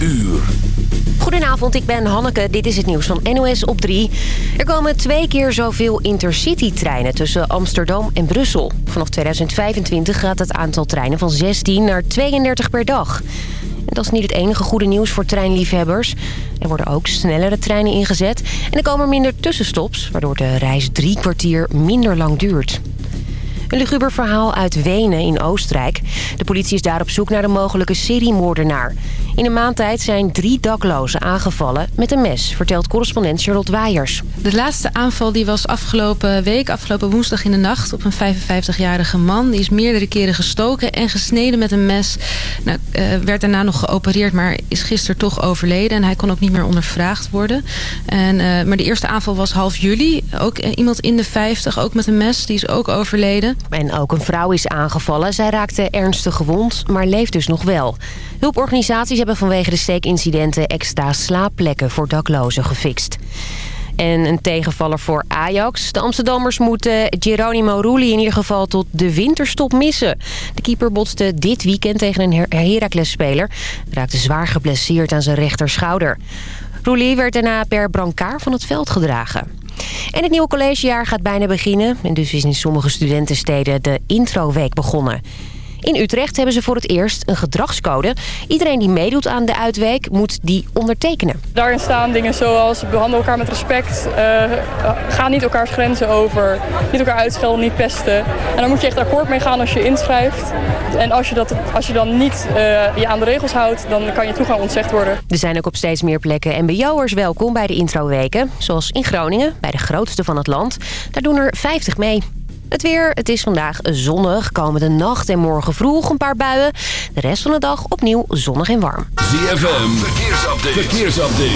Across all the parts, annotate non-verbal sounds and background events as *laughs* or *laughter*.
uur. Goedenavond, ik ben Hanneke. Dit is het nieuws van NOS op 3. Er komen twee keer zoveel intercity-treinen tussen Amsterdam en Brussel. Vanaf 2025 gaat het aantal treinen van 16 naar 32 per dag. En dat is niet het enige goede nieuws voor treinliefhebbers. Er worden ook snellere treinen ingezet. En er komen minder tussenstops, waardoor de reis drie kwartier minder lang duurt. Een luguber verhaal uit Wenen in Oostenrijk. De politie is daar op zoek naar een mogelijke seriemoordenaar. In een maand tijd zijn drie daklozen aangevallen met een mes... vertelt correspondent Charlotte Waiers. De laatste aanval die was afgelopen week, afgelopen woensdag in de nacht... op een 55-jarige man. Die is meerdere keren gestoken en gesneden met een mes. Nou, uh, werd daarna nog geopereerd, maar is gisteren toch overleden. En hij kon ook niet meer ondervraagd worden. En, uh, maar de eerste aanval was half juli. Ook uh, iemand in de 50, ook met een mes, die is ook overleden. En ook een vrouw is aangevallen. Zij raakte ernstig gewond, maar leeft dus nog wel. Hulporganisaties hebben vanwege de steekincidenten extra slaapplekken voor daklozen gefixt. En een tegenvaller voor Ajax. De Amsterdammers moeten Geronimo Rulli in ieder geval tot de winterstop missen. De keeper botste dit weekend tegen een Heracles-speler. Raakte zwaar geblesseerd aan zijn rechterschouder. Rulli werd daarna per brancard van het veld gedragen. En het nieuwe collegejaar gaat bijna beginnen. En dus is in sommige studentensteden de introweek begonnen. In Utrecht hebben ze voor het eerst een gedragscode. Iedereen die meedoet aan de uitweek moet die ondertekenen. Daarin staan dingen zoals behandel elkaar met respect. Uh, ga niet elkaars grenzen over. Niet elkaar uitschelden, niet pesten. En daar moet je echt akkoord mee gaan als je inschrijft. En als je, dat, als je dan niet uh, je aan de regels houdt, dan kan je toegang ontzegd worden. Er zijn ook op steeds meer plekken mbo'ers welkom bij de introweken. Zoals in Groningen, bij de grootste van het land. Daar doen er 50 mee. Het weer, het is vandaag zonnig. Komende nacht en morgen vroeg een paar buien. De rest van de dag opnieuw zonnig en warm. ZFM, verkeersupdate. verkeersupdate.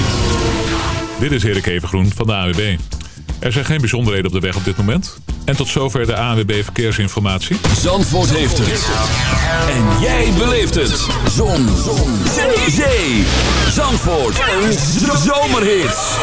Dit is Erik Evengroen van de AWB. Er zijn geen bijzonderheden op de weg op dit moment. En tot zover de ANWB Verkeersinformatie. Zandvoort heeft het. En jij beleeft het. Zon. Zon. Zee. Zee. Zandvoort. Een zomerhit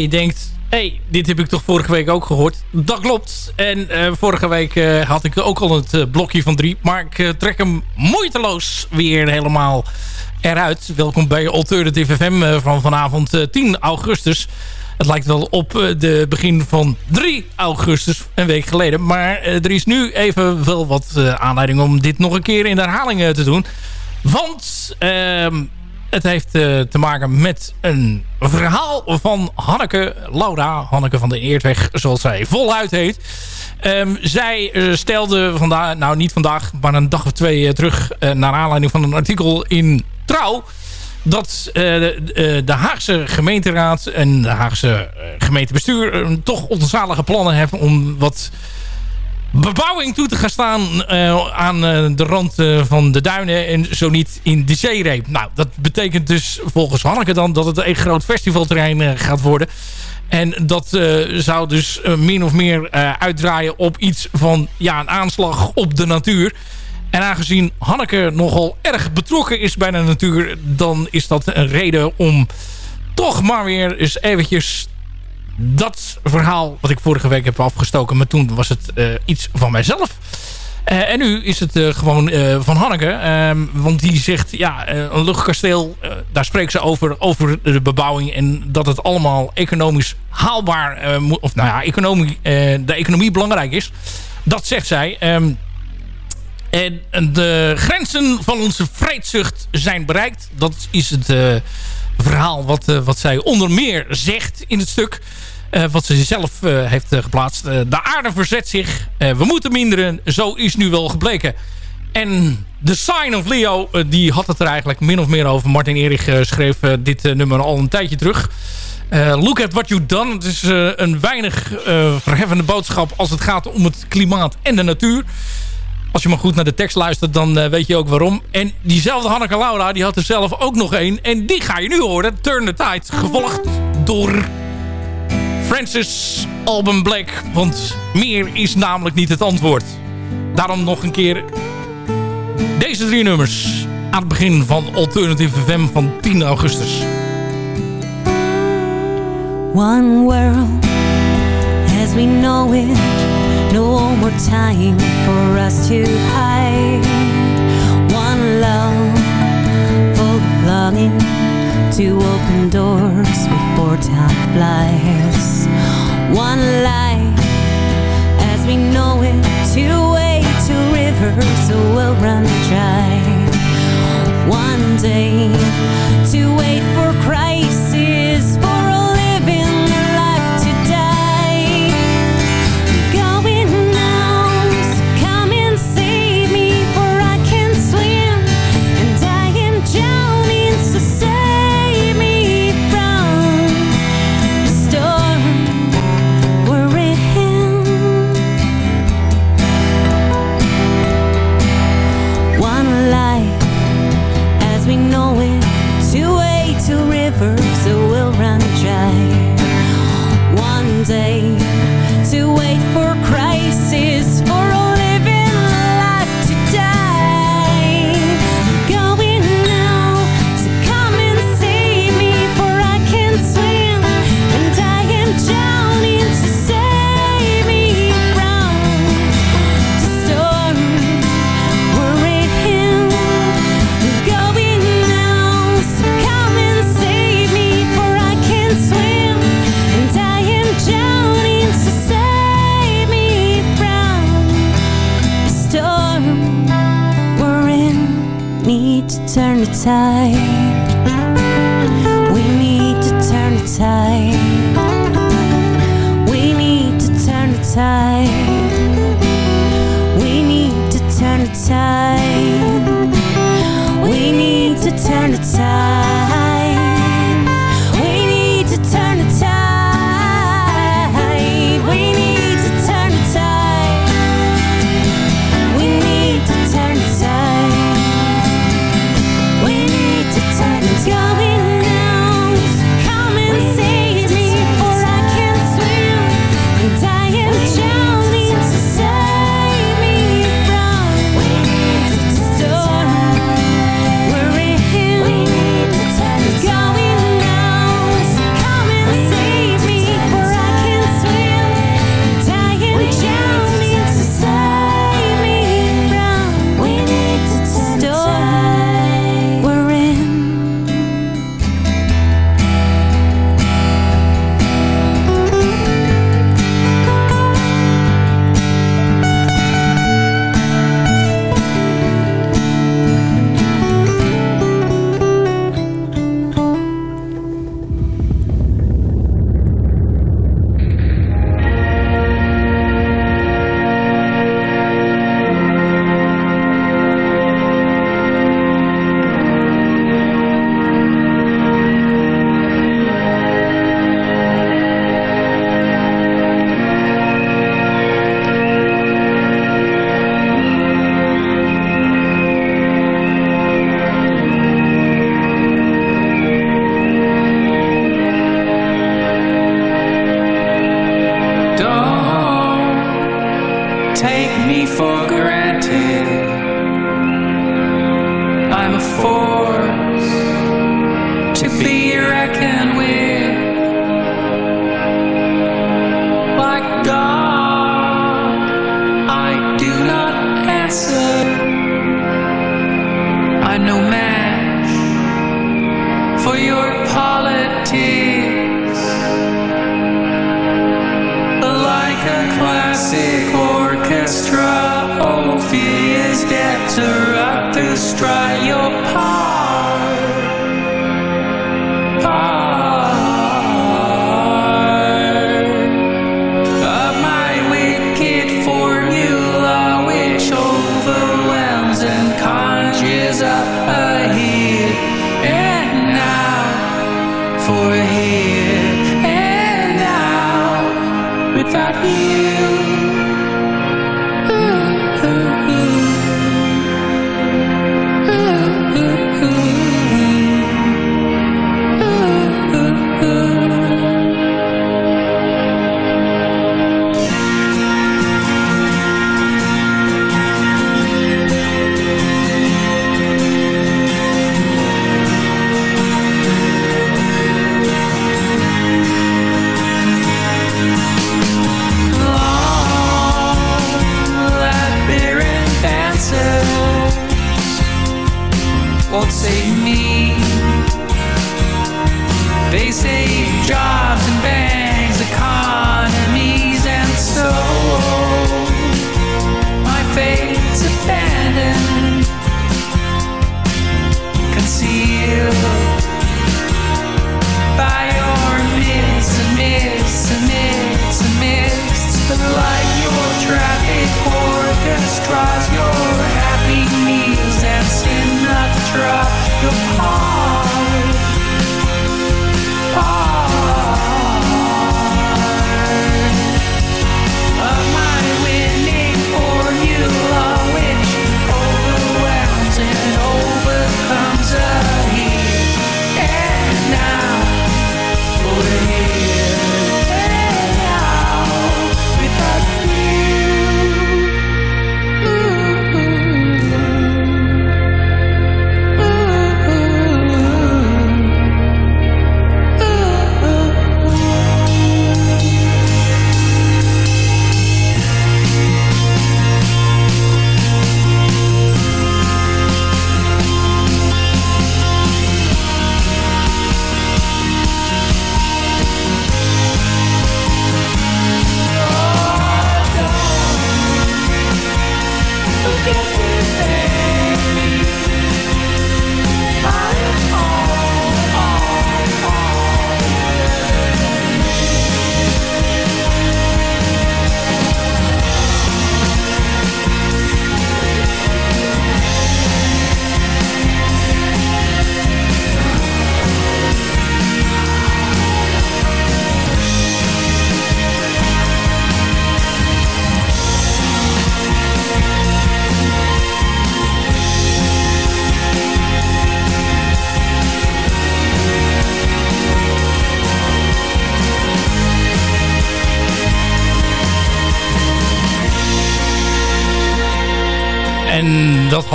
Je denkt, hé, hey, dit heb ik toch vorige week ook gehoord. Dat klopt. En eh, vorige week eh, had ik ook al het eh, blokje van drie. Maar ik trek hem moeiteloos weer helemaal eruit. Welkom bij Alternative FM van vanavond eh, 10 augustus. Het lijkt wel op de begin van 3 augustus, een week geleden. Maar er is nu even wel wat aanleiding om dit nog een keer in herhaling te doen. Want ehm, het heeft eh, te maken met een verhaal van Hanneke Laura. Hanneke van de Eertweg, zoals zij voluit heet. Ehm, zij eh, stelde vandaag, nou niet vandaag, maar een dag of twee eh, terug... naar aanleiding van een artikel in Trouw... dat de, de Haagse gemeenteraad en de Haagse gemeentebestuur... toch onzalige plannen hebben om wat bebouwing toe te gaan staan eh, aan eh, de rand eh, van de duinen en zo niet in de zeereep. Nou, dat betekent dus volgens Hanneke dan dat het een groot festivalterrein gaat worden. En dat zou dus min of meer uitdraaien op iets van ja, een aanslag op de natuur. En aangezien Hanneke nogal erg betrokken is bij de natuur... dan is dat een reden om toch maar weer eens eventjes dat verhaal wat ik vorige week heb afgestoken. Maar toen was het eh, iets van mijzelf. Eh, en nu is het eh, gewoon van Hanneke. Ehm, want die zegt, ja, een luchtkasteel, daar spreekt ze over, over de bebouwing. En dat het allemaal economisch haalbaar, of nou ja, economie, de economie belangrijk is. Dat zegt zij. Ehm, en de grenzen van onze vreedzucht zijn bereikt. Dat is het verhaal wat, eh, wat zij onder meer zegt in het stuk. eh, wat ze zelf eh, heeft geplaatst. De aarde verzet zich. We moeten minderen. Zo is nu wel gebleken. En The Sign of Leo, die had het er eigenlijk min of meer over. Martin Erich schreef dit nummer al een tijdje terug. Look at what you've done. Het is een weinig eh, verheffende boodschap als het gaat om het klimaat en de natuur. Als je maar goed naar de tekst luistert, dan eh, weet je ook waarom. En diezelfde Hanneke Laura, die had er zelf ook nog één. En die ga je nu horen. Turn the Tide. Gevolgd door Francis Alban Black. Want meer is namelijk niet het antwoord. Daarom nog een keer deze drie nummers. Aan het begin van Alternative FM van 10 augustus. One world as we know it, no more time for us to hide. One love full of longing to open doors before time flies. One life as we know it, two way to rivers will run dry. One day to wait for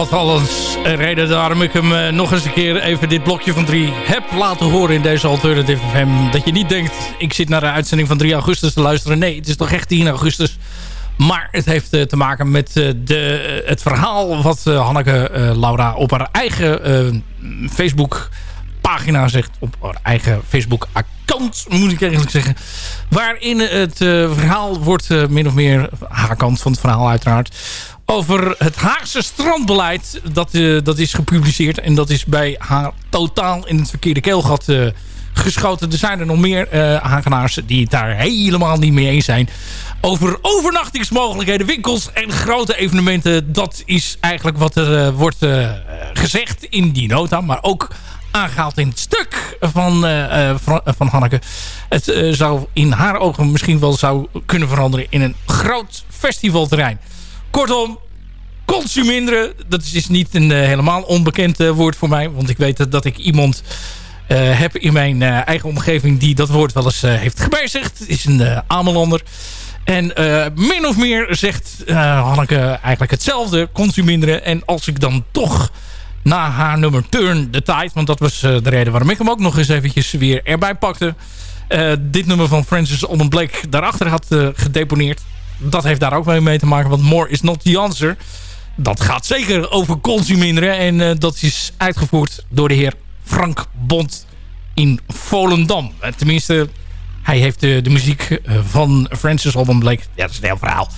dat had al eens een reden waarom ik hem eh, nog eens een keer even dit blokje van 3 heb laten horen in deze Alternative FM. Dat je niet denkt, ik zit naar de uitzending van 3 augustus te luisteren. Nee, het is toch echt 10 augustus. Maar het heeft eh, te maken met uh, de, het verhaal wat Hanneke Laura op haar eigen Facebook pagina zegt. Op haar eigen Facebook account moet ik eigenlijk zeggen. Waarin het verhaal wordt min of meer, haar kant van het verhaal uiteraard over het Haagse strandbeleid. Dat, uh, dat is gepubliceerd en dat is bij haar totaal in het verkeerde keelgat uh, geschoten. Er zijn er nog meer uh, Hagenaars die het daar helemaal niet mee eens zijn. Over overnachtingsmogelijkheden, winkels en grote evenementen. Dat is eigenlijk wat er wordt gezegd in die nota. Maar ook aangehaald in het stuk van, van, van Hanneke. Het zou in haar ogen misschien wel zou kunnen veranderen in een groot festivalterrein. Kortom, consuminderen, dat is niet een uh, helemaal onbekend uh, woord voor mij. Want ik weet dat, ik iemand uh, heb in mijn eigen omgeving die dat woord wel eens heeft gebezigd. Het is een Amelander. En min of meer zegt Hanneke eigenlijk hetzelfde, consuminderen. En als ik dan toch na haar nummer Turn de tijd, want dat was de reden waarom ik hem ook nog eens eventjes weer erbij pakte. dit nummer van Francis Alban Blake daarachter had gedeponeerd dat heeft daar ook mee te maken. Want more is not the answer. Dat gaat zeker over consuminderen. En uh, dat is uitgevoerd door de heer Frank Bond in Volendam. Uh, tenminste, hij heeft de, de muziek uh, van Francis Alban Blake... Ja, dat is een heel verhaal.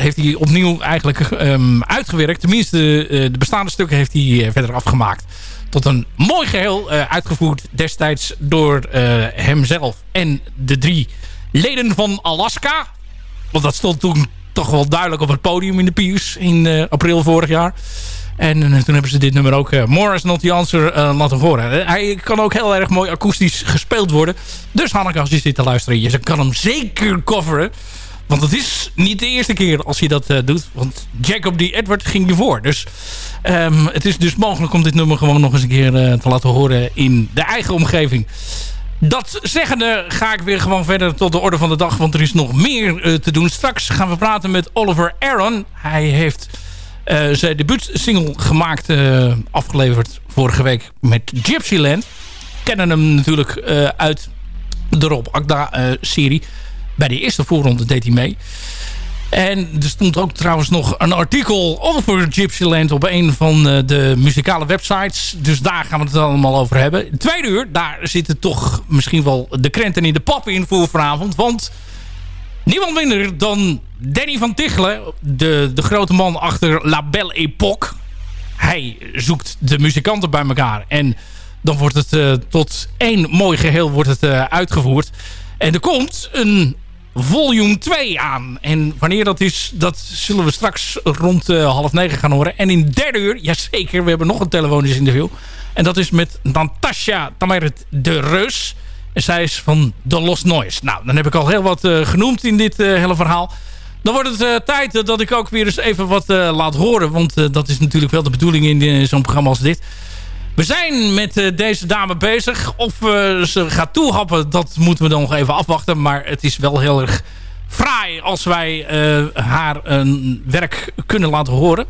heeft hij opnieuw eigenlijk um, uitgewerkt. Tenminste, de bestaande stukken heeft hij verder afgemaakt. Tot een mooi geheel uitgevoerd destijds door hemzelf en de drie leden van Alaska want dat stond toen toch wel duidelijk op het podium in de Pius in uh, april vorig jaar. En uh, toen hebben ze dit nummer ook uh, More is Not The Answer laten horen. Hij kan ook heel erg mooi akoestisch gespeeld worden. Dus Hanneke, als je zit te luisteren, je kan hem zeker coveren. Want het is niet de eerste keer als je dat doet. Want Jacob D. Edward ging ervoor. Dus um, het is dus mogelijk om dit nummer gewoon nog eens een keer te laten horen in de eigen omgeving. Dat zeggende ga ik weer gewoon verder tot de orde van de dag. Want er is nog meer uh, te doen. Straks gaan we praten met Oliver Aaron. Hij heeft uh, zijn debuutsingle gemaakt. Uh, afgeleverd vorige week met Gypsyland. Kennen hem natuurlijk uit de Rob Akda serie. Bij de eerste voorronde deed hij mee. En er stond ook trouwens nog een artikel over Gypsyland op een van eh, de muzikale websites. Dus daar gaan we het allemaal over hebben. tweede uur, daar zitten toch misschien wel de krenten in de pap in voor vanavond. Want niemand minder dan Danny van Tichelen, de, de grote man achter La Belle Époque. Hij zoekt de muzikanten bij elkaar. En dan wordt het uh, tot één mooi geheel wordt het, uh, uitgevoerd. En er komt een volume 2 aan. En wanneer dat is, dat zullen we straks rond uh, half negen gaan horen. En in derde uur, jazeker, we hebben nog een telefonisch interview. En dat is met Natasja Tameret de Reus. En zij is van The Lost Noise. Nou, dan heb ik al heel wat uh, genoemd in dit uh, hele verhaal. Dan wordt het tijd dat ik ook weer eens even wat laat horen. Want dat is natuurlijk wel de bedoeling in zo'n programma als dit. We zijn met uh, deze dame bezig. Of uh, ze gaat toehappen, dat moeten we dan nog even afwachten. Maar het is wel heel erg fraai als wij uh, haar een werk kunnen laten horen.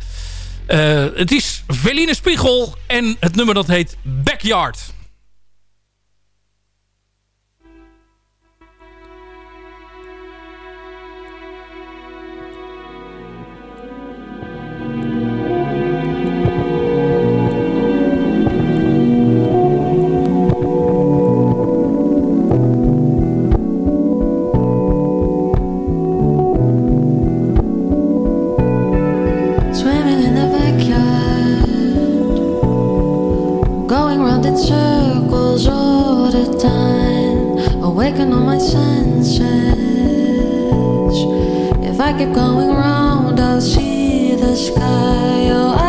het is Veline Spiegel en het nummer dat heet Backyard. Keep going round, I'll see the sky. Oh,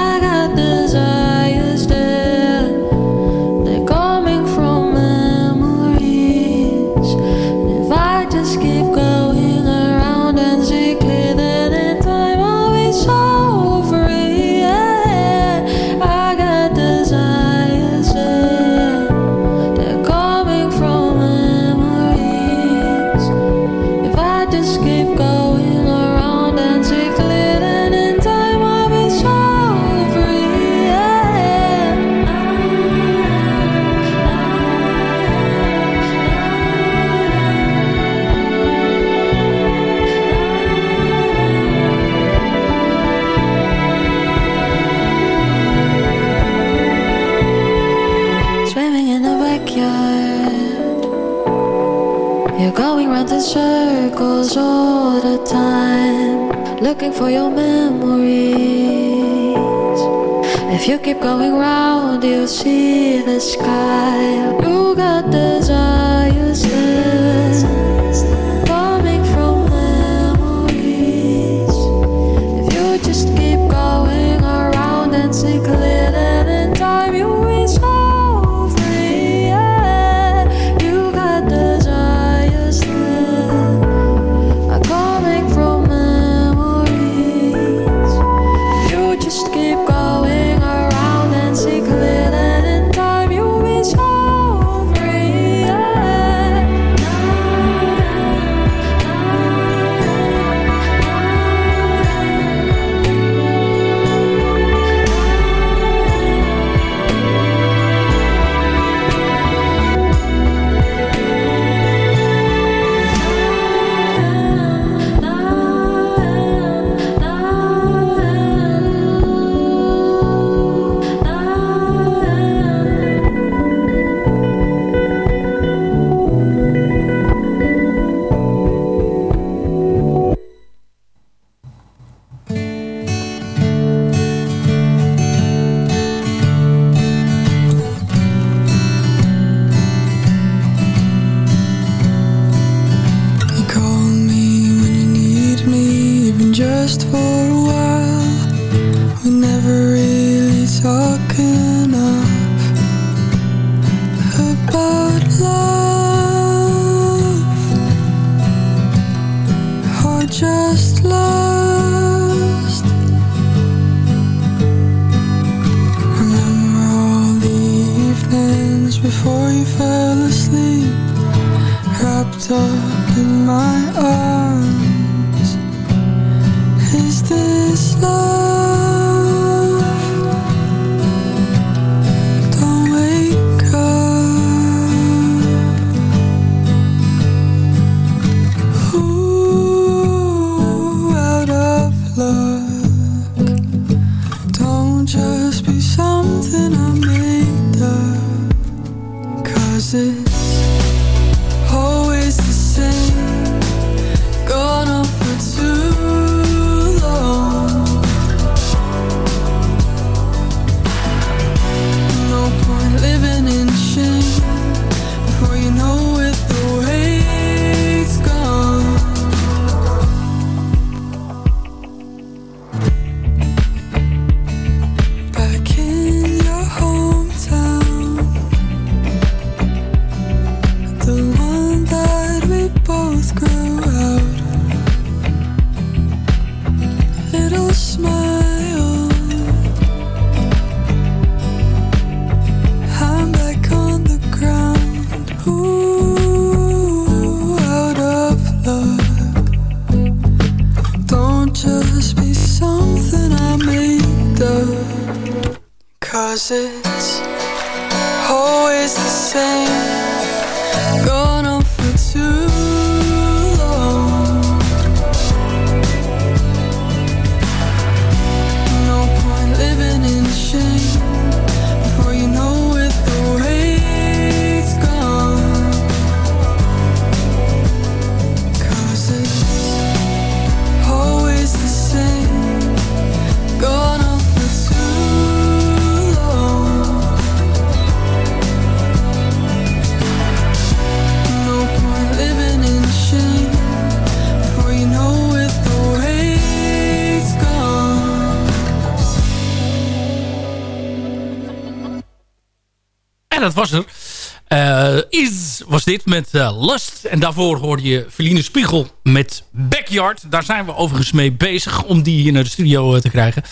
dit met eh, Lust. En daarvoor hoorde je Feline Spiegel met Backyard. Daar zijn we overigens mee bezig om die hier naar de studio eh, te krijgen.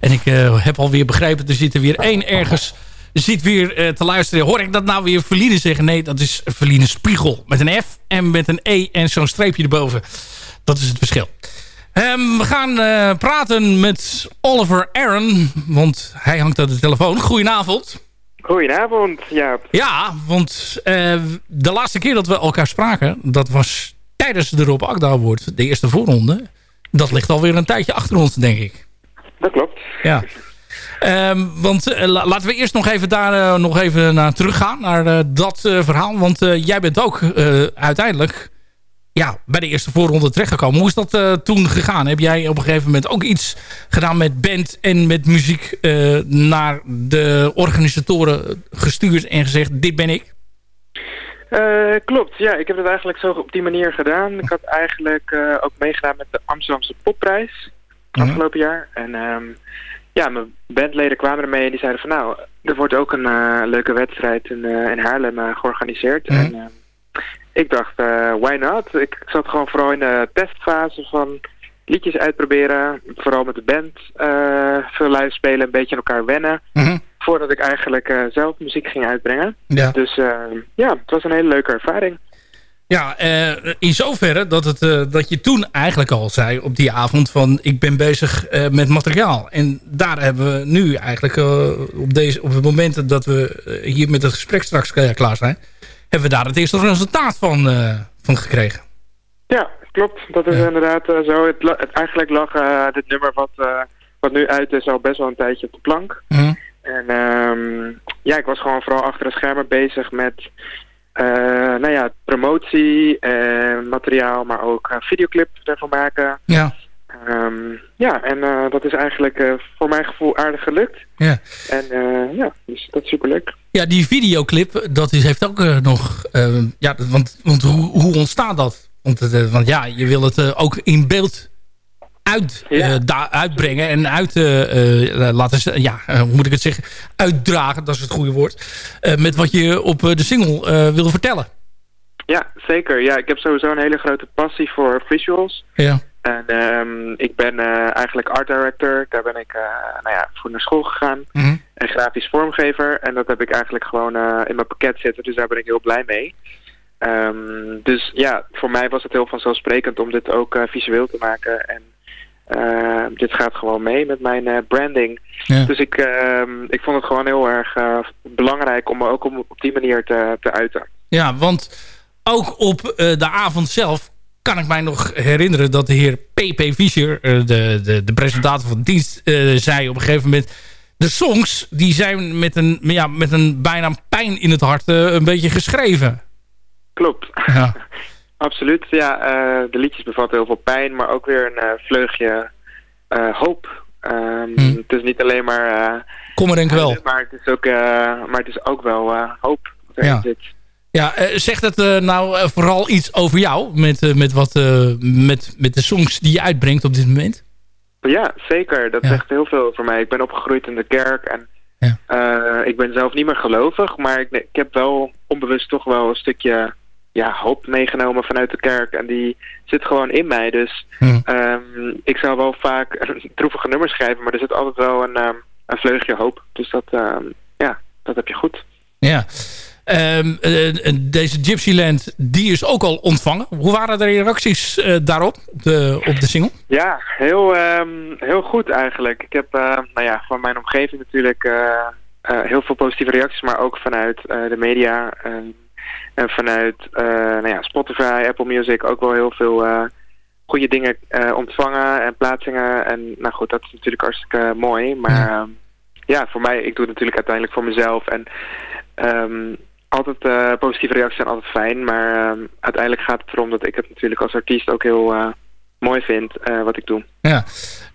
En ik eh, heb alweer begrepen, er zit er weer één ergens zit weer te luisteren. Hoor ik dat nou weer Feline zeggen? Nee, dat is Feline Spiegel. Met een F en met een E en zo'n streepje erboven. Dat is het verschil. Ehm, we gaan praten met Oliver Aaron. Want hij hangt aan de telefoon. Goedenavond. Goedenavond, Jaap. Ja, want eh, de laatste keer dat we elkaar spraken... dat was tijdens de Rob Akda Award, de eerste voorronde. Dat ligt alweer een tijdje achter ons, denk ik. Dat klopt. Ja. Ehm, want eh, la- laten we eerst nog even daar eh, nog even naar teruggaan. Naar dat verhaal. Want jij bent ook uiteindelijk ja, bij de eerste voorronde terechtgekomen. Hoe is dat eh, toen gegaan? Heb jij op een gegeven moment ook iets gedaan met band en met muziek... eh, naar de organisatoren gestuurd en gezegd, dit ben ik? Eh, klopt, ja. Ik heb het eigenlijk zo op die manier gedaan. Ik had eigenlijk ook meegedaan met de Amsterdamse Popprijs afgelopen jaar. En ehm, ja, mijn bandleden kwamen ermee en die zeiden van nou, er wordt ook een leuke wedstrijd in, in Haarlem georganiseerd. Mhm. En ehm, ik dacht, eh, why not? Ik zat gewoon vooral in de testfase van liedjes uitproberen. Vooral met de band eh, veel live spelen, een beetje aan elkaar wennen. Voordat ik eigenlijk eh, zelf muziek ging uitbrengen. Ja. Dus ja, het was een hele leuke ervaring. Ja, in zoverre dat, het, dat je toen eigenlijk al zei op die avond van ik ben bezig met materiaal. En daar hebben we nu eigenlijk op, deze, op het moment dat we hier met het gesprek straks klaar zijn, hebben we daar het eerste resultaat van, eh, van gekregen. Ja, klopt. Dat is inderdaad eh, zo. Het, het, eigenlijk lag eh, dit nummer wat, wat nu uit is al best wel een tijdje op de plank. En ehm, ja, ik was gewoon vooral achter de schermen bezig met nou ja, promotie, eh, materiaal, maar ook videoclip ervan maken. Ja. Ehm, ja, en eh, dat is eigenlijk eh, voor mijn gevoel aardig gelukt. Ja. En eh, ja, dus dat is superleuk. Ja, die videoclip, dat is, heeft ook nog... eh, ja, want, want hoe, hoe ontstaat dat? Want, want ja, je wil het ook in beeld uit, da- uitbrengen en uit laten ja, hoe moet ik het zeggen, uitdragen, dat is het goede woord, met wat je op de single wil vertellen. Ja, zeker. Ja, ik heb sowieso een hele grote passie voor visuals. Ja. En ehm, ik ben eh, eigenlijk art director. Daar ben ik eh, nou ja, voor naar school gegaan. Mhm. En grafisch vormgever. En dat heb ik eigenlijk gewoon eh, in mijn pakket zitten. Dus daar ben ik heel blij mee. Ehm, dus ja, voor mij was het heel vanzelfsprekend om dit ook visueel te maken. En eh, dit gaat gewoon mee met mijn branding. Ja. Dus ik, ehm, ik vond het gewoon heel erg belangrijk om me ook om, op die manier te, te uiten. Ja, want ook op de avond zelf kan ik mij nog herinneren dat de heer P.P. Fischer, eh, de, de, de presentator van de dienst, eh, zei op een gegeven moment... De songs die zijn met een, ja, met een bijna pijn in het hart eh, een beetje geschreven. Klopt. Ja. *laughs* Absoluut. Ja, de liedjes bevatten heel veel pijn, maar ook weer een vleugje hoop. Ehm, Het is niet alleen maar... Kommer en kwel. huilen, Maar het is ook, maar het is ook wel hoop Ja. zit. Ja, eh, zegt het eh, nou eh, vooral iets over jou met, met, wat, met, met de songs die je uitbrengt op dit moment? Ja, zeker. Dat zegt heel veel voor mij. Ik ben opgegroeid in de kerk en eh, ik ben zelf niet meer gelovig, maar ik, ik heb wel onbewust toch wel een stukje ja, hoop meegenomen vanuit de kerk. En die zit gewoon in mij. Dus ehm, ik zou wel vaak *laughs* droevige nummers schrijven, maar er zit altijd wel een, ehm, een vleugje hoop. Dus dat, ehm, ja, dat heb je goed. Ja. Ehm, eh, deze Gypsyland, die is ook al ontvangen. Hoe waren de reacties eh, daarop, op de, op de single? Ja, heel, ehm, heel goed eigenlijk. Ik heb eh, nou ja, van mijn omgeving natuurlijk heel veel positieve reacties, maar ook vanuit de media ehm, en vanuit eh, nou ja, Spotify, Apple Music ook wel heel veel eh, goede dingen ontvangen en plaatsingen. En nou goed, dat is natuurlijk hartstikke mooi. Maar ehm, ja, voor mij, ik doe het natuurlijk uiteindelijk voor mezelf. En ehm, altijd eh, positieve reacties zijn altijd fijn, maar ehm, uiteindelijk gaat het erom dat ik het natuurlijk als artiest ook heel eh, mooi vind eh, wat ik doe. Ja,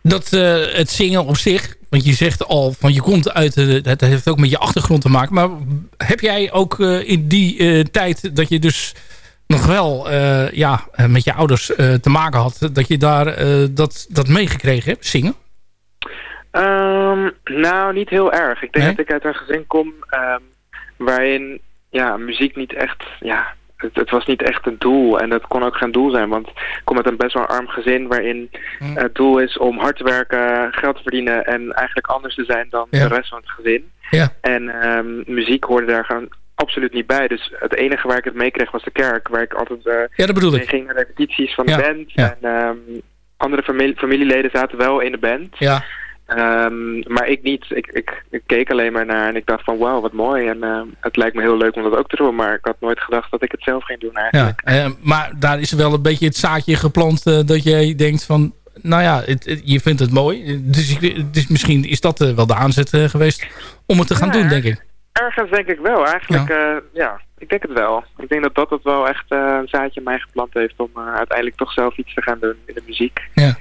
dat het zingen op zich, want je zegt al van je komt uit, het heeft ook met je achtergrond te maken. Maar heb jij ook in die tijd dat je dus nog wel ja, met je ouders te maken had, dat je daar dat, dat meegekregen hebt, zingen? Ehm, nou, niet heel erg. Ik denk dat ik uit een gezin kom ehm, waarin ja, muziek niet echt, ja, het, het was niet echt een doel. En dat kon ook geen doel zijn, want ik kom uit een best wel arm gezin waarin het doel is om hard te werken, geld te verdienen en eigenlijk anders te zijn dan Ja. de rest van het gezin. Ja. En ehm, muziek hoorde daar gewoon absoluut niet bij. Dus het enige waar ik het mee kreeg was de kerk, waar ik altijd eh Ja, dat bedoel ik. ging naar repetities van Ja, de band. En ehm, andere familie, familieleden zaten wel in de band. Ja. Ehm, maar ik niet. Ik, ik, ik keek alleen maar naar en ik dacht van wauw, wat mooi. En ehm, het lijkt me heel leuk om dat ook te doen. Maar ik had nooit gedacht dat ik het zelf ging doen eigenlijk. Ja, eh, maar daar is wel een beetje het zaadje geplant eh, dat jij denkt van... Nou ja, het, het- je vindt het mooi. Dus, ik- dus misschien is dat eh, wel de aanzet eh, geweest om het te gaan Ja. doen, denk ik. Ergens denk ik wel. Eigenlijk, ja. ja, ik denk het wel. Ik denk dat dat het wel echt een zaadje in mij geplant heeft om uiteindelijk toch zelf iets te gaan doen in de muziek. Ja.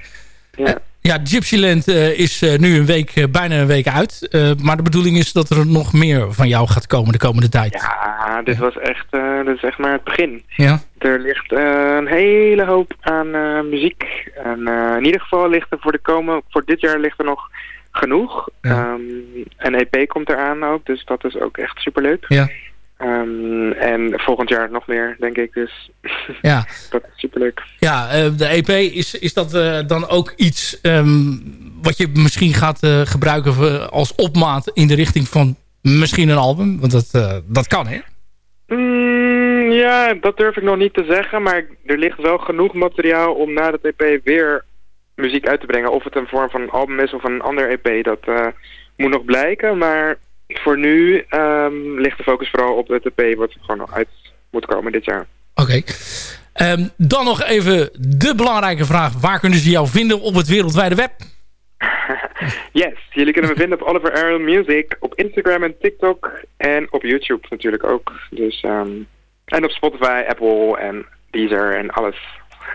Ja, ja Gypsyland uh, is nu een week, bijna een week uit. maar de bedoeling is dat er nog meer van jou gaat komen de komende tijd. Ja, dit, Was echt, dit is echt maar het begin. Ja. Er ligt een hele hoop aan muziek. En in ieder geval ligt er voor, de komen, voor dit jaar ligt er nog genoeg. Ja. Um, een EP komt eraan ook, dus dat is ook echt superleuk. Ja. Um, en volgend jaar nog meer, denk ik. Dus ja. *laughs* dat is superleuk. Ja, uh, de EP, is, is dat uh, dan ook iets um, wat je misschien gaat uh, gebruiken als opmaat in de richting van misschien een album? Want dat, dat kan, hè? Mm, ja, dat durf ik nog niet te zeggen. Maar er ligt wel genoeg materiaal om na de EP weer muziek uit te brengen. Of het een vorm van een album is of een ander EP, dat uh, moet nog blijken. Maar voor nu um, ligt de focus vooral op het EP wat gewoon nog uit moet komen dit jaar. Oké. Okay. Um, dan nog even de belangrijke vraag. Waar kunnen ze jou vinden op het wereldwijde web? *laughs* yes, jullie kunnen me vinden op Oliver Aaron Music, op Instagram en TikTok en op YouTube natuurlijk ook. Dus, um, en op Spotify, Apple en Deezer en alles.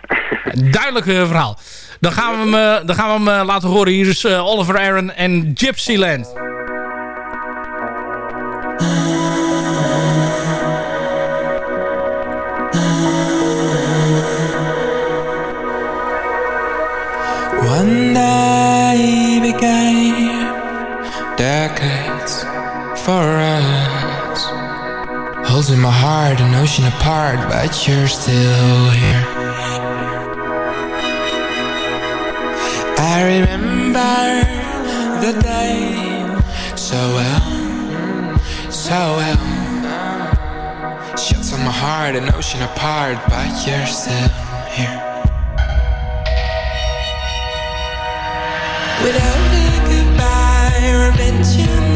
*laughs* Duidelijk verhaal. Dan gaan we hem, uh, dan gaan we hem uh, laten horen. Hier is Oliver Aaron en Gypsyland. For us Holding my heart an ocean apart But you're still here I remember the day so well, so well. Shots on my heart, an ocean apart, but you're still here. Without a goodbye or mention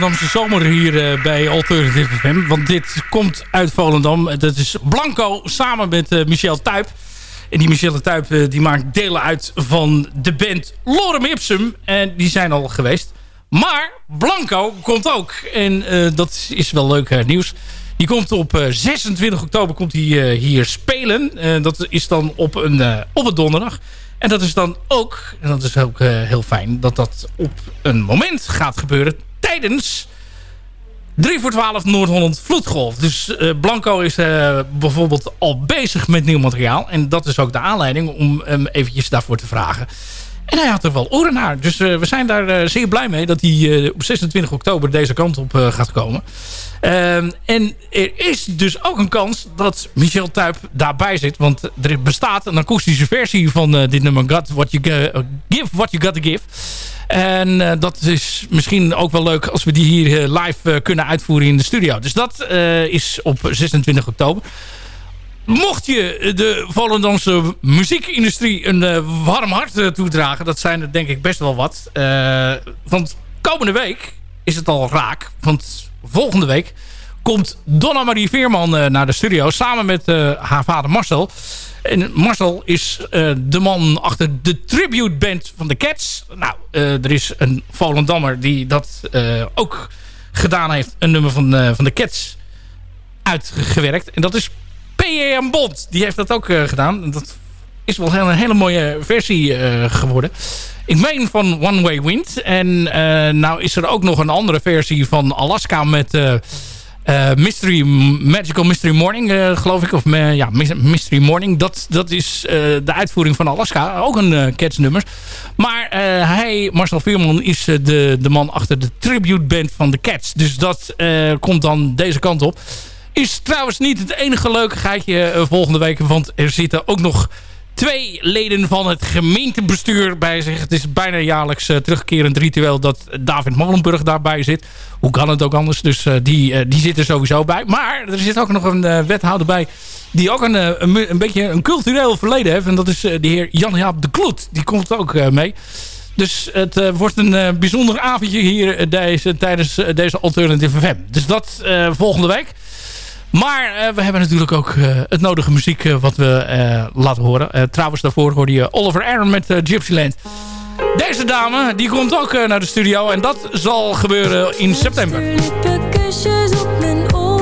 Volendamse zomer hier eh, bij Alternative FM. Want dit komt uit Volendam. Dat is Blanco samen met eh, Michel Tuyp. En die Michel Tuyp eh, die maakt delen uit van de band Lorem Ipsum. En die zijn al geweest. Maar Blanco komt ook. En dat is wel leuk nieuws. Die komt op eh, 26 oktober komt hij, hier spelen. Dat is dan op een, op een donderdag. En dat is dan ook, en dat is ook heel fijn... dat dat op een moment gaat gebeuren tijdens 3 voor 12 Noord-Holland Vloedgolf. Dus eh, Blanco is eh, bijvoorbeeld al bezig met nieuw materiaal. En dat is ook de aanleiding om hem eventjes daarvoor te vragen. En hij had er wel oren naar. Dus eh, we zijn daar zeer blij mee dat hij op 26 oktober deze kant op gaat komen. Ehm, en er is dus ook een kans dat Michel Tuyp daarbij zit. Want er bestaat een akoestische versie van dit nummer What You Give What You Gotta Give. En eh, dat is misschien ook wel leuk als we die hier eh, live eh, kunnen uitvoeren in de studio. Dus dat is op 26 oktober. Mocht je de Volendamse muziekindustrie een warm hart toedragen... dat zijn er denk ik best wel wat. Want komende week is het al raak. Want volgende week komt Donna Marie Veerman eh, naar de studio... samen met eh, haar vader Marcel. En Marcel is eh, de man achter de tribute band van de Cats. Nou, er is een Volendammer die dat ook gedaan heeft. Een nummer van, van de Cats uitgewerkt. En dat is P.A.M. Bond. Die heeft dat ook gedaan. Dat is wel een hele mooie versie geworden. Ik meen van One Way Wind. En nou is er ook nog een andere versie van Alaska met... eh, Mystery, Magical Mystery Morning, eh, geloof ik. Of ja, Mystery Morning. Dat, dat is eh, de uitvoering van Alaska. Ook een Cats nummer. Maar hij, Marcel Veerman, is de, de man achter de tribute band van de Cats. Dus dat komt dan deze kant op. Is trouwens niet het enige leukigheidje eh, volgende week. Want er zitten ook nog twee leden van het gemeentebestuur bij zich. Het is bijna jaarlijks eh, terugkerend ritueel dat David Molenburg daarbij zit. Hoe kan het ook anders? Dus eh, die, eh, die zit er sowieso bij. Maar er zit ook nog een wethouder bij die ook een, een, beetje een cultureel verleden heeft. En dat is de heer Jan-Jaap de Kloet. Die komt ook mee. Dus het wordt een bijzonder avondje hier deze, tijdens deze Alternative FM. Dus dat volgende week. Maar eh, we hebben natuurlijk ook eh, het nodige muziek eh, wat we laten horen. Trouwens, daarvoor hoorde je Oliver Aaron met Gypsyland. Deze dame, die komt ook naar de studio. En dat zal gebeuren in september. kusjes op mijn oor.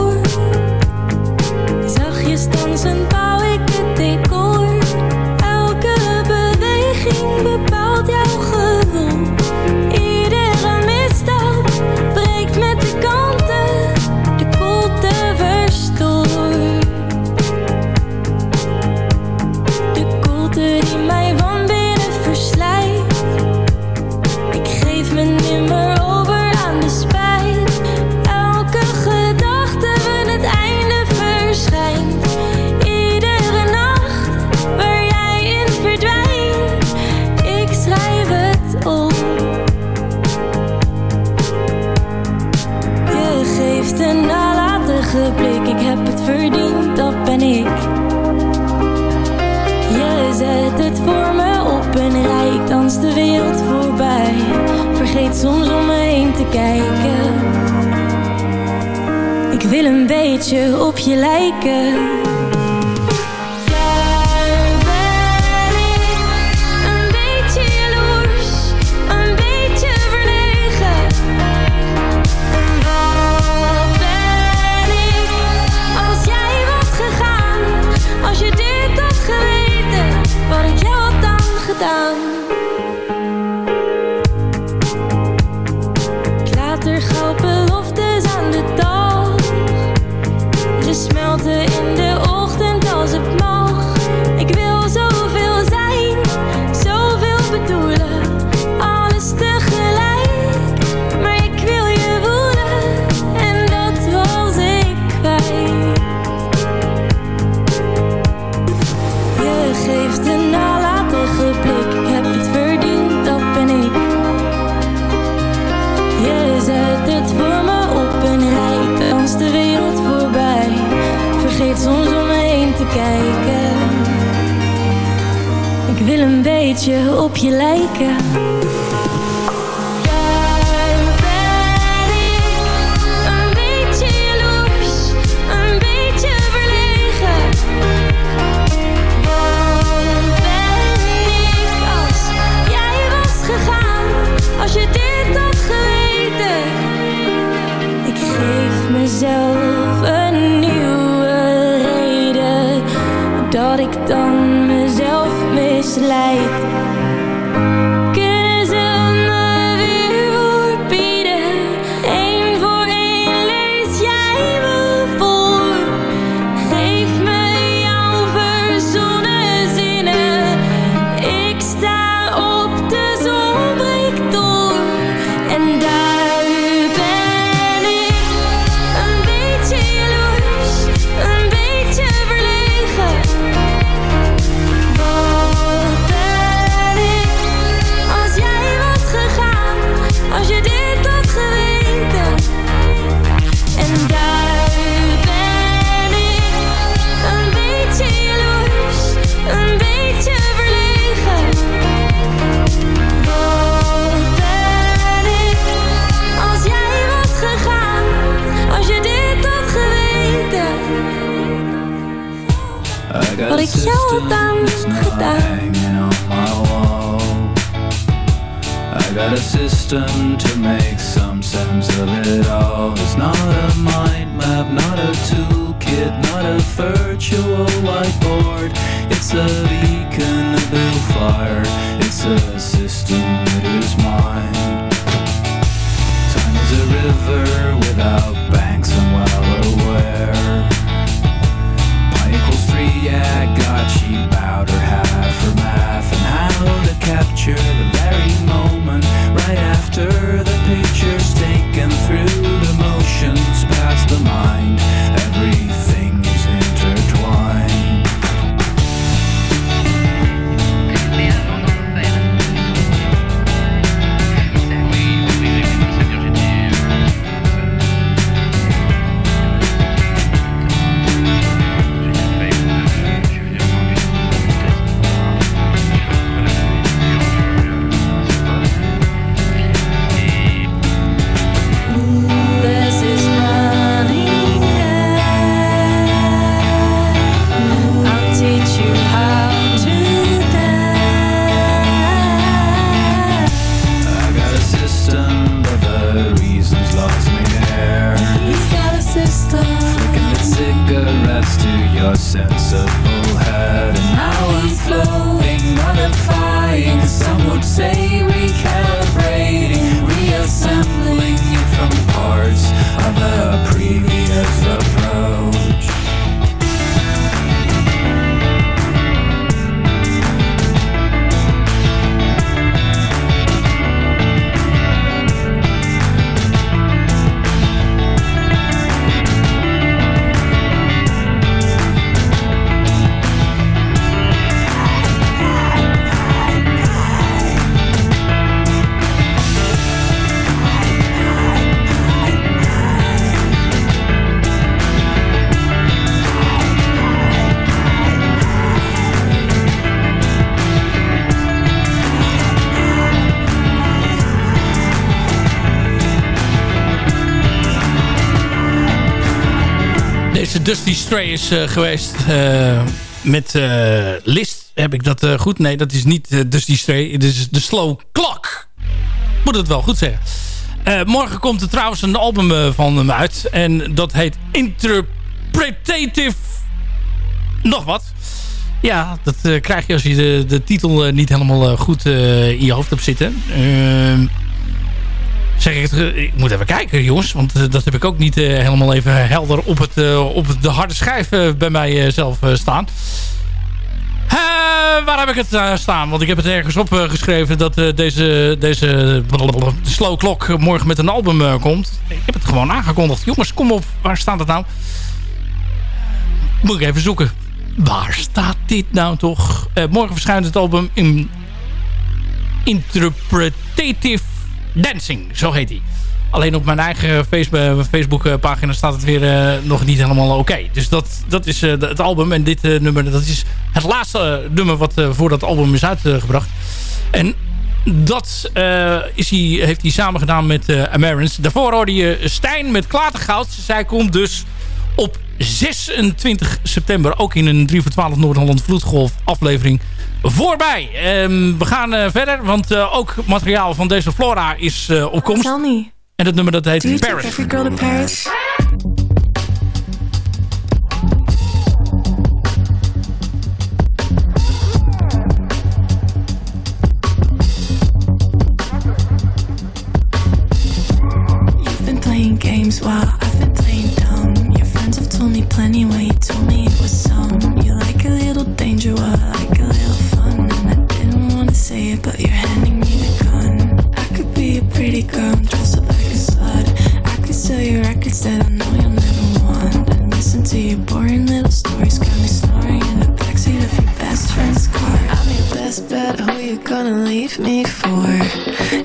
Ik heb het verdiend, dat ben ik. Je zet het voor me op een rij. Ik dans de wereld voorbij. Vergeet soms om me heen te kijken. Ik wil een beetje op je lijken. Op je lijken. Dusty Stray is eh, geweest. eh, met eh, List heb ik dat goed? Nee, dat is niet Dusty Stray. Het is de Slow Clock. Moet het wel goed zeggen. Morgen komt er trouwens een album van hem uit. En dat heet Interpretative... Nog wat. Ja, dat krijg je als je de, de titel niet helemaal goed in je hoofd hebt zitten. Zeg ik het, ik moet even kijken jongens, want eh, dat heb ik ook niet eh, helemaal even helder op, het, eh, op de harde schijf bij mij zelf eh, staan. Waar heb ik het staan? Want ik heb het ergens opgeschreven dat eh, deze, deze slow klok morgen met een album komt. Ik heb het gewoon aangekondigd. Jongens, kom op. Waar staat het nou? Moet ik even zoeken. Waar staat dit nou toch? Morgen verschijnt het album in Interpretative Dancing. Zo heet hij. Alleen op mijn eigen Facebook, Facebook pagina staat het weer eh, nog niet helemaal oké. Dus dat, dat is eh, het album. En dit eh, nummer dat is het laatste nummer wat voor dat album is uitgebracht. En dat is hij, heeft hij samen gedaan met uh. Daarvoor hoorde je Stijn met Klatergoud. Zij komt dus op 26 september ook in een 3 voor 12 Noord-Holland Vloedgolf aflevering voorbij. Ehm, we gaan uh, verder, want uh, ook materiaal van deze Flora is uh, op komst. En het nummer dat heet Paris. every girl to Paris? You've been playing games while I've been playing dumb. Your friends have told me plenty when you told me it was some. You like a little danger, but you're handing me the gun. I could be a pretty girl, I'm up like a slut. I could sell you records that I know you'll never want. And listen to your boring little stories, best bet, who you gonna leave me for?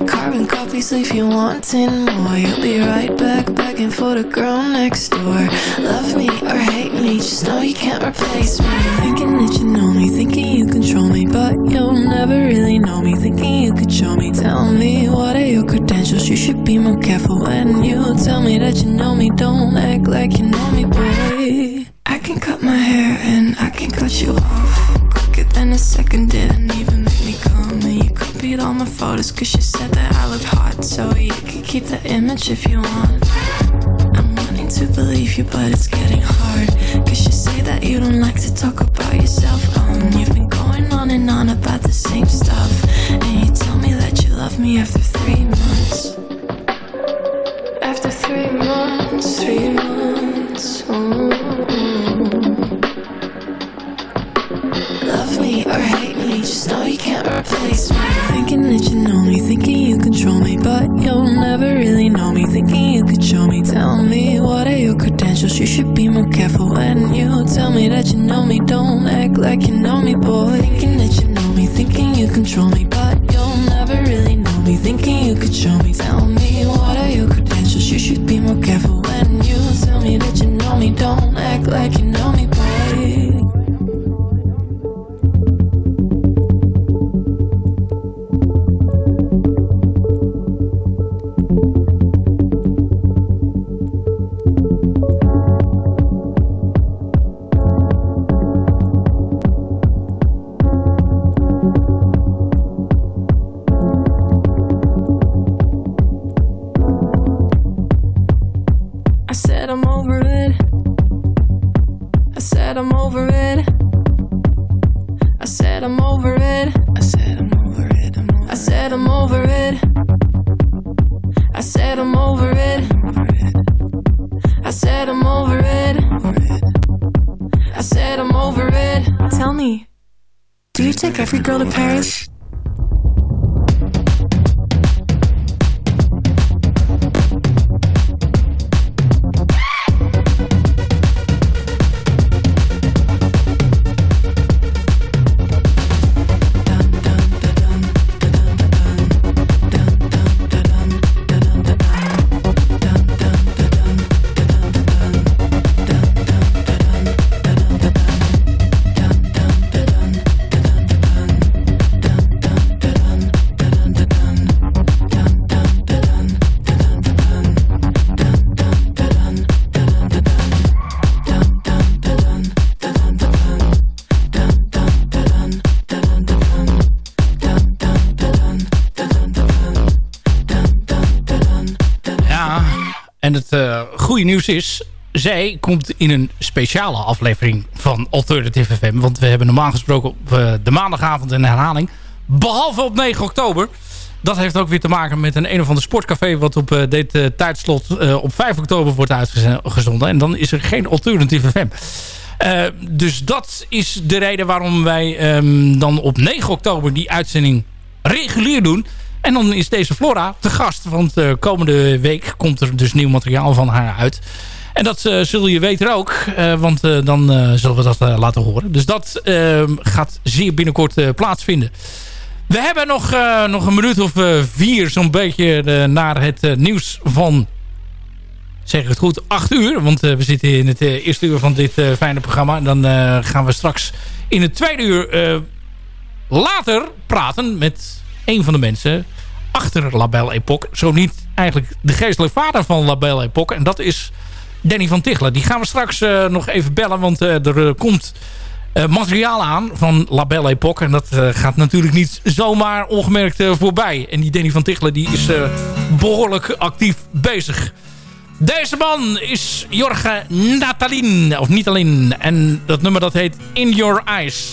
Carbon copies leave you wanting more. You'll be right back, begging for the girl next door. Love me or hate me, just know you can't replace me. Thinking that you know me, thinking you control me, but you'll never really know me. Thinking you could show me, tell me what are your credentials? You should be more careful when you tell me that you know me. Don't act like you know me, boy. I can cut my hair and I can cut you off quicker than a second didn't even make me come. And you copied all my photos cause you said that I looked hot so you could keep the image if you want. I'm wanting to believe you but it's getting hard. Cause you say that you don't like to talk about yourself. Um, you've been going on and on about the same stuff. And you tell me that you love me after three months. After three months three months. Love or hate me, just know you can't replace me. Thinking that you know me, thinking you control me, but you'll never really know me. Thinking you show me, tell me what are your credentials? You should be more careful when you tell me that you know me. Don't act like you know me, boy. Thinking that you know me, thinking you control me, but you'll never really know me. Thinking you show me, tell me what are your credentials? You should be more careful when you tell me that you know me. Don't act like you know me, is... zij komt in een speciale aflevering van Alternative FM. Want we hebben normaal gesproken op eh, de maandagavond een herhaling. Behalve op 9 oktober. Dat heeft ook weer te maken met een een of ander sportcafé... wat op eh, dit eh, tijdslot op 5 oktober wordt uitgezonden. En dan is er geen Alternative FM. Dus dat is de reden waarom wij ehm, dan op 9 oktober die uitzending regulier doen. En dan is deze Flora te gast. Want eh, komende week komt er dus nieuw materiaal van haar uit. En dat eh, zul je weten ook. eh, want dan zullen we dat laten horen. Dus dat ehm, gaat zeer binnenkort plaatsvinden. We hebben nog, nog een minuut of vier zo'n beetje naar het nieuws van... Zeg ik het goed, acht uur. Want we zitten in het eerste uur van dit fijne programma. En dan gaan we straks in het tweede uur later praten met een van de mensen achter La Belle. Zo niet eigenlijk de geestelijke vader van La Belle. En dat is Danny van Tichelen. Die gaan we straks eh, nog even bellen. Want eh, er eh, komt materiaal aan van La Belle. En dat gaat natuurlijk niet zomaar ongemerkt voorbij. En die Danny van Tichelen die is eh, behoorlijk actief bezig. Deze man is Jorge Natalin. Of Nitalin. En dat nummer dat heet In Your Eyes.